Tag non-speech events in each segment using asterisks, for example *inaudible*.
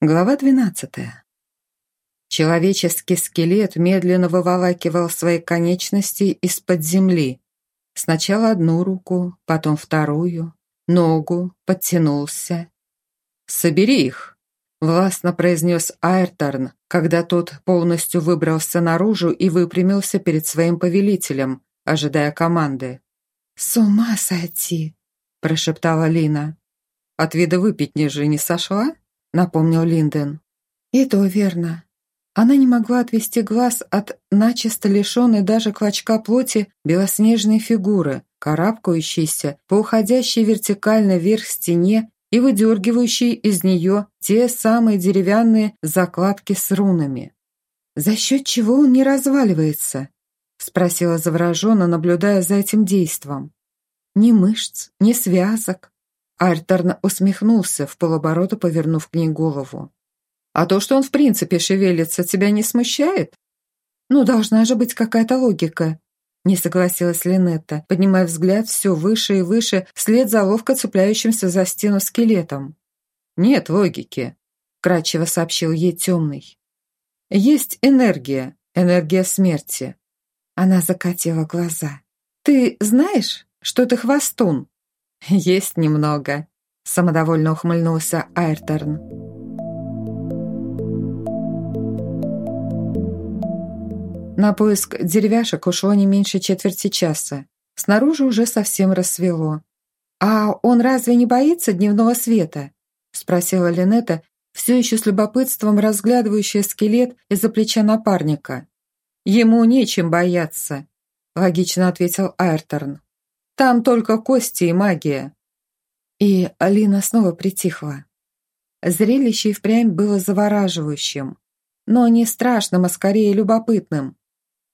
Глава двенадцатая. Человеческий скелет медленно выволакивал свои конечности из-под земли. Сначала одну руку, потом вторую, ногу, подтянулся. «Собери их!» – властно произнес Айрторн, когда тот полностью выбрался наружу и выпрямился перед своим повелителем, ожидая команды. «С ума сойти!» – прошептала Лина. «От вида выпить ниже не сошла?» – напомнил Линден. «И то верно». Она не могла отвести глаз от начисто лишенной даже клочка плоти белоснежной фигуры, карабкающейся по уходящей вертикально вверх стене и выдергивающей из нее те самые деревянные закладки с рунами. «За счет чего он не разваливается?» – спросила завороженно, наблюдая за этим действом. «Ни мышц, ни связок, Альтерн усмехнулся, в полоборота повернув к ней голову. «А то, что он в принципе шевелится, тебя не смущает?» «Ну, должна же быть какая-то логика», — не согласилась Линетта, поднимая взгляд все выше и выше, вслед за ловко цепляющимся за стену скелетом. «Нет логики», — кратчево сообщил ей темный. «Есть энергия, энергия смерти». Она закатила глаза. «Ты знаешь, что ты хвостун?» *laughs* «Есть немного», – самодовольно ухмыльнулся Айрторн. На поиск деревяшек ушло не меньше четверти часа. Снаружи уже совсем рассвело. «А он разве не боится дневного света?» – спросила Линета, все еще с любопытством разглядывающая скелет из-за плеча напарника. «Ему нечем бояться», – логично ответил Айрторн. Там только кости и магия». И Алина снова притихла. Зрелище и впрямь было завораживающим, но не страшным, а скорее любопытным.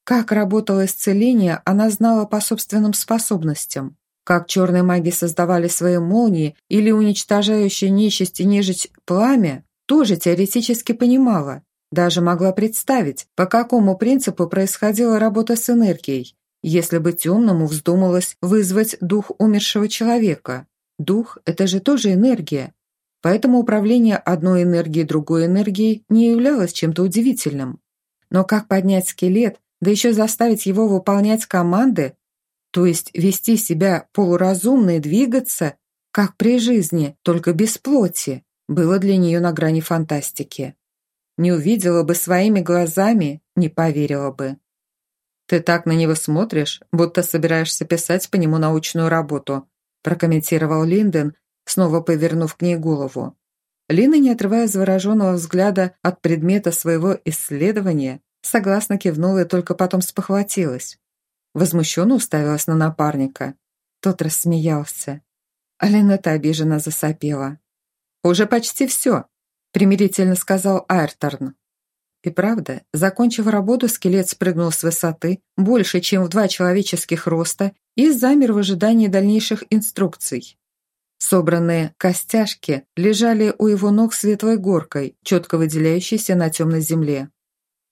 Как работало исцеление, она знала по собственным способностям. Как черные маги создавали свои молнии или уничтожающие нечисть и нежить пламя, тоже теоретически понимала. Даже могла представить, по какому принципу происходила работа с энергией, если бы темному вздумалось вызвать дух умершего человека. Дух – это же тоже энергия. Поэтому управление одной энергией другой энергией не являлось чем-то удивительным. Но как поднять скелет, да еще заставить его выполнять команды, то есть вести себя полуразумно и двигаться, как при жизни, только без плоти, было для нее на грани фантастики. Не увидела бы своими глазами, не поверила бы. «Ты так на него смотришь, будто собираешься писать по нему научную работу», прокомментировал Линден, снова повернув к ней голову. Лина, не отрывая завороженного взгляда от предмета своего исследования, согласно кивнула и только потом спохватилась. Возмущенно уставилась на напарника. Тот рассмеялся. Алина-то обиженно засопела. «Уже почти все», — примирительно сказал Айрторн. И правда, закончив работу, скелет спрыгнул с высоты, больше, чем в два человеческих роста, и замер в ожидании дальнейших инструкций. Собранные костяшки лежали у его ног светлой горкой, четко выделяющейся на темной земле.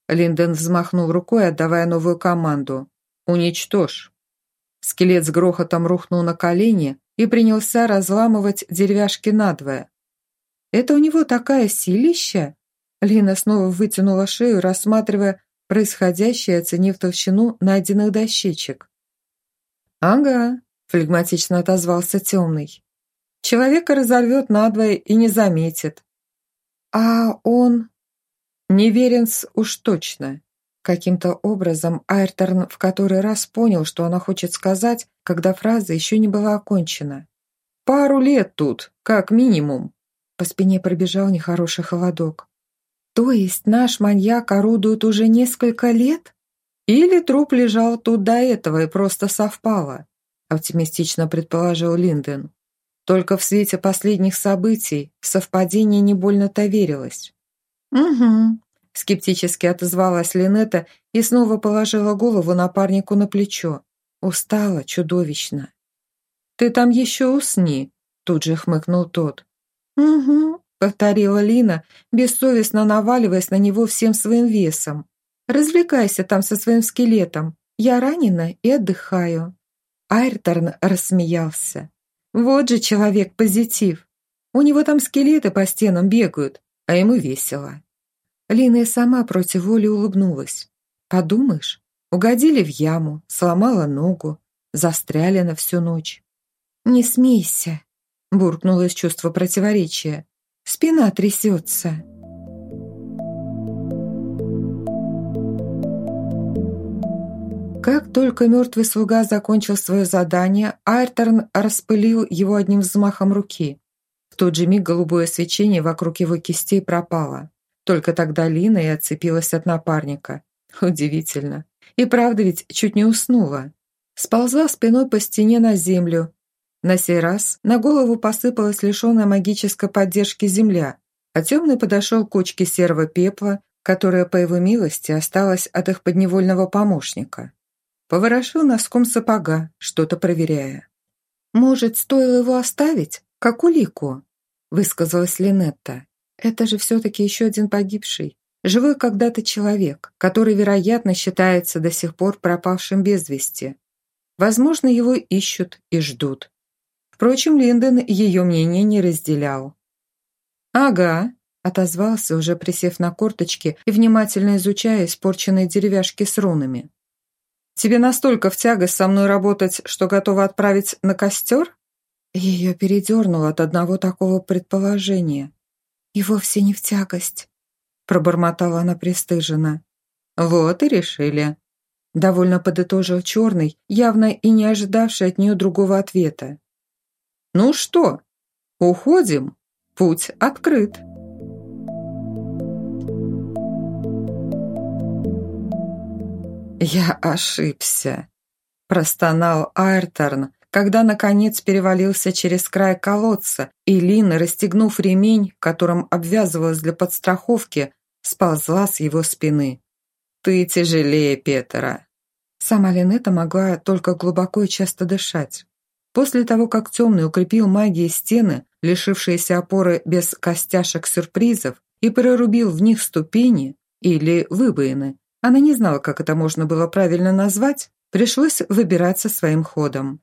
Линден взмахнул рукой, отдавая новую команду. «Уничтожь!» Скелет с грохотом рухнул на колени и принялся разламывать деревяшки надвое. «Это у него такая силища?» Лина снова вытянула шею, рассматривая происходящее, оценив толщину найденных дощечек. «Ага», — флегматично отозвался темный. «Человека разорвет надвое и не заметит». «А он...» «Неверенс уж точно». Каким-то образом Айрторн в который раз понял, что она хочет сказать, когда фраза еще не была окончена. «Пару лет тут, как минимум». По спине пробежал нехороший холодок. То есть наш маньяк орудует уже несколько лет? Или труп лежал тут до этого и просто совпало, оптимистично предположил Линден. Только в свете последних событий в совпадение не больно-то верилось. «Угу», — скептически отозвалась Линета и снова положила голову напарнику на плечо. Устала чудовищно. «Ты там еще усни», — тут же хмыкнул тот. «Угу», повторила Лина, бессовестно наваливаясь на него всем своим весом. «Развлекайся там со своим скелетом. Я ранена и отдыхаю». Айрторн рассмеялся. «Вот же человек-позитив. У него там скелеты по стенам бегают, а ему весело. Лина и сама против воли улыбнулась. Подумаешь, угодили в яму, сломала ногу, застряли на всю ночь. «Не смейся», – буркнуло из чувства противоречия. «Спина трясется». Как только мертвый слуга закончил свое задание, Айрторн распылил его одним взмахом руки. В тот же миг голубое свечение вокруг его кистей пропало. Только тогда Лина и отцепилась от напарника. Удивительно. И правда ведь чуть не уснула. Сползла спиной по стене на землю. На сей раз на голову посыпалась лишенная магической поддержки земля, а темный подошел к кучке серого пепла, которая, по его милости, осталась от их подневольного помощника. Поворошил носком сапога, что-то проверяя. «Может, стоило его оставить, как улику?» высказалась Линетта. «Это же все-таки еще один погибший, живой когда-то человек, который, вероятно, считается до сих пор пропавшим без вести. Возможно, его ищут и ждут». Впрочем, Линдон ее мнение не разделял. «Ага», – отозвался, уже присев на корточки и внимательно изучая испорченные деревяшки с рунами. Тебе настолько в тягость со мной работать, что готова отправить на костер?» Ее передернуло от одного такого предположения. «И вовсе не в тягость», – пробормотала она пристыженно. «Вот и решили», – довольно подытожил черный, явно и не ожидавший от нее другого ответа. «Ну что, уходим? Путь открыт». «Я ошибся», – простонал Айрторн, когда, наконец, перевалился через край колодца, и Лина, расстегнув ремень, которым обвязывалась для подстраховки, сползла с его спины. «Ты тяжелее Петера». Сама Линета могла только глубоко и часто дышать. После того, как Темный укрепил магией стены, лишившиеся опоры без костяшек сюрпризов, и прорубил в них ступени или выбоины, она не знала, как это можно было правильно назвать, пришлось выбираться своим ходом.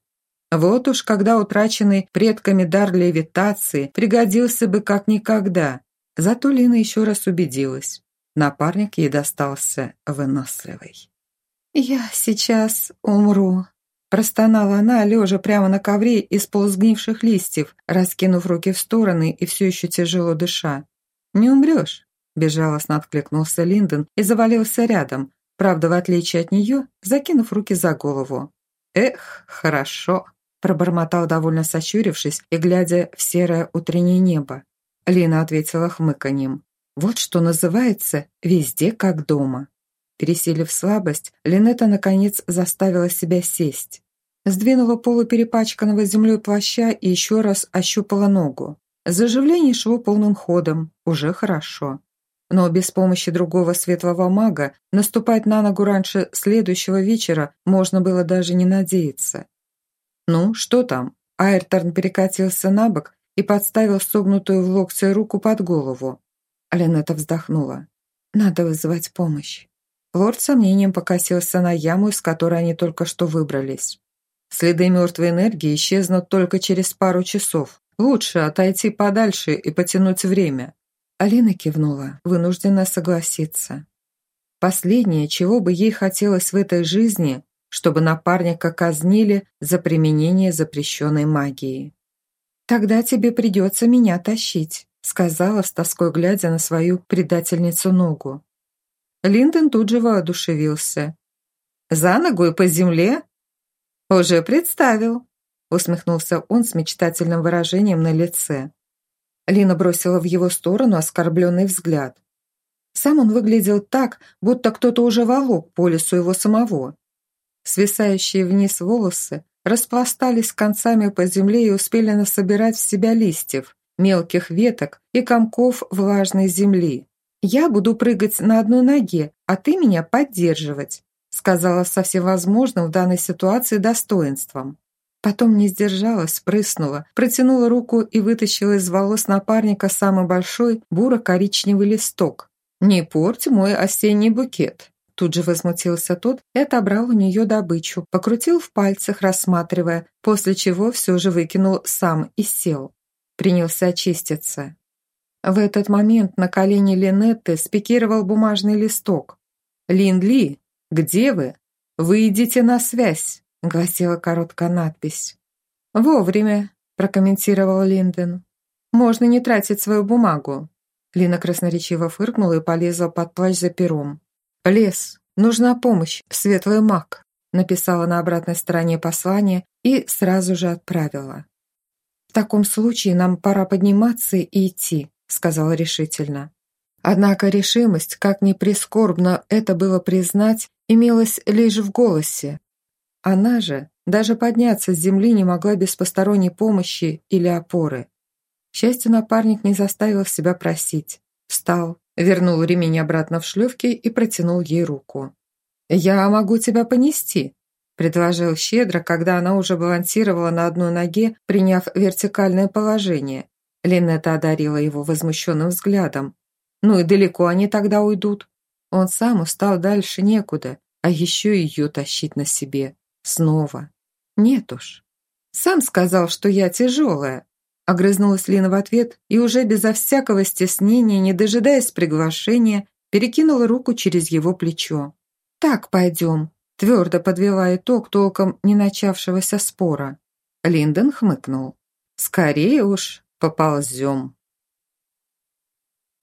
Вот уж когда утраченный предками дар левитации пригодился бы как никогда. Зато Лина еще раз убедилась. Напарник ей достался выносливый. «Я сейчас умру», – простонала она, лежа прямо на ковре из полусгнивших листьев, раскинув руки в стороны и все еще тяжело дыша. «Не умрешь. Безжалостно откликнулся Линдон и завалился рядом, правда, в отличие от нее, закинув руки за голову. «Эх, хорошо!» – пробормотал, довольно сощурившись и глядя в серое утреннее небо. Лина ответила хмыканьем. «Вот что называется «везде как дома». Пересилив слабость, Линета наконец заставила себя сесть. Сдвинула полуперепачканного землей плаща и еще раз ощупала ногу. Заживление шло полным ходом, уже хорошо. Но без помощи другого светлого мага наступать на ногу раньше следующего вечера можно было даже не надеяться. «Ну, что там?» Айрторн перекатился на бок и подставил согнутую в локте руку под голову. Ленета вздохнула. «Надо вызывать помощь». Лорд сомнением покосился на яму, из которой они только что выбрались. Следы мертвой энергии исчезнут только через пару часов. Лучше отойти подальше и потянуть время. Алина кивнула, вынуждена согласиться. Последнее, чего бы ей хотелось в этой жизни, чтобы напарника казнили за применение запрещенной магии. «Тогда тебе придется меня тащить», сказала с тоской глядя на свою предательницу ногу. Линдон тут же воодушевился. «За ногу и по земле?» «Уже представил», усмехнулся он с мечтательным выражением на лице. Лина бросила в его сторону оскорбленный взгляд. Сам он выглядел так, будто кто-то уже волок по лесу его самого. Свисающие вниз волосы распластались концами по земле и успели насобирать в себя листьев, мелких веток и комков влажной земли. «Я буду прыгать на одной ноге, а ты меня поддерживать», сказала со всевозможным в данной ситуации достоинством. Потом не сдержалась, прыснула, протянула руку и вытащила из волос напарника самый большой буро-коричневый листок. «Не порть мой осенний букет!» Тут же возмутился тот и отобрал у нее добычу, покрутил в пальцах, рассматривая, после чего все же выкинул сам и сел. Принялся очиститься. В этот момент на колени Линетты спикировал бумажный листок. «Линдли, где вы? Вы идите на связь», — гласила короткая надпись. «Вовремя», — прокомментировал Линден. «Можно не тратить свою бумагу». Лина красноречиво фыркнула и полезла под плащ за пером. «Лес, нужна помощь, светлый маг», — написала на обратной стороне послание и сразу же отправила. «В таком случае нам пора подниматься и идти», сказала решительно. Однако решимость, как ни прискорбно это было признать, имелась лишь в голосе. Она же даже подняться с земли не могла без посторонней помощи или опоры. К счастью, напарник не заставил себя просить. Встал, вернул ремень обратно в шлювки и протянул ей руку. «Я могу тебя понести», – предложил щедро, когда она уже балансировала на одной ноге, приняв вертикальное положение, Линетта одарила его возмущенным взглядом. «Ну и далеко они тогда уйдут?» Он сам устал дальше некуда, а еще ее тащить на себе. Снова. Нет уж. «Сам сказал, что я тяжелая», Огрызнулась Лина в ответ и уже безо всякого стеснения, не дожидаясь приглашения, перекинула руку через его плечо. «Так пойдем», твердо подвела итог толком не начавшегося спора. Линдон хмыкнул. «Скорее уж, Поползем.